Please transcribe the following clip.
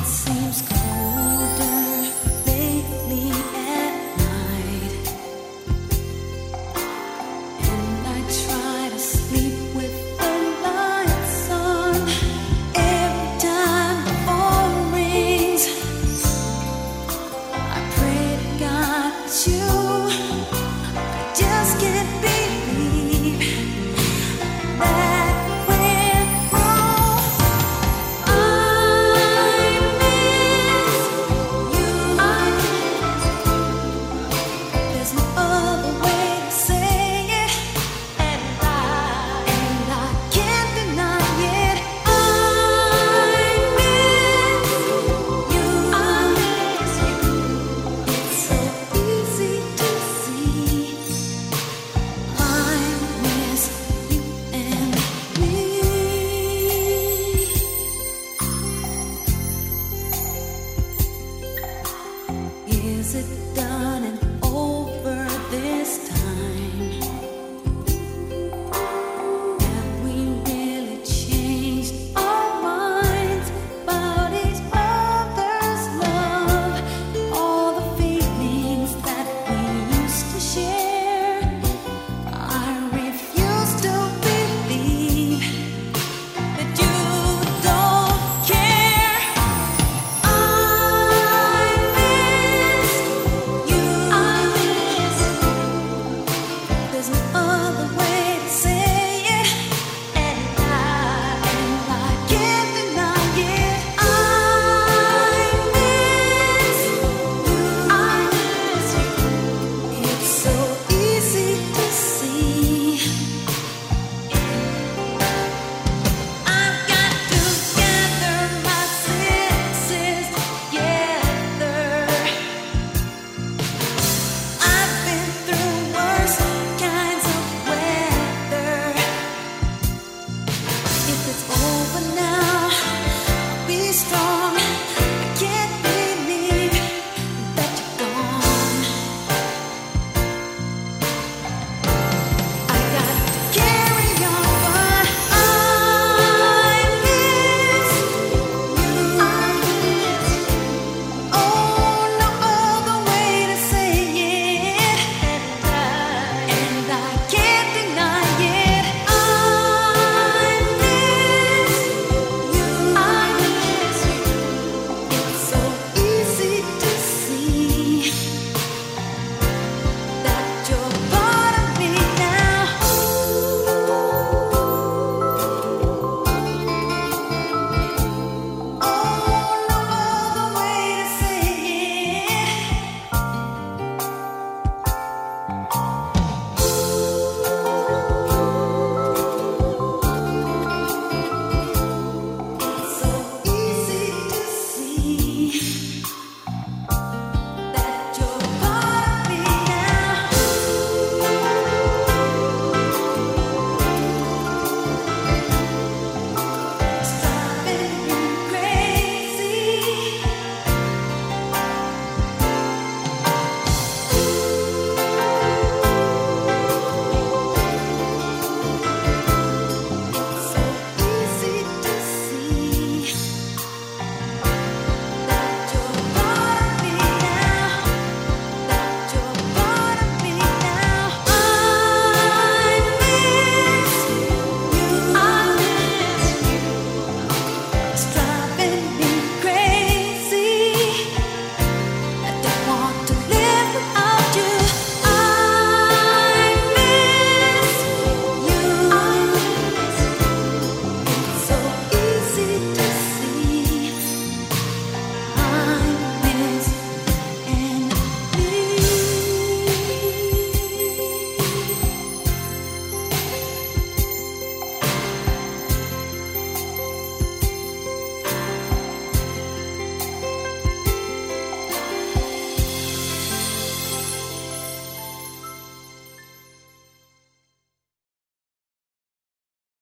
it seems close. sit down and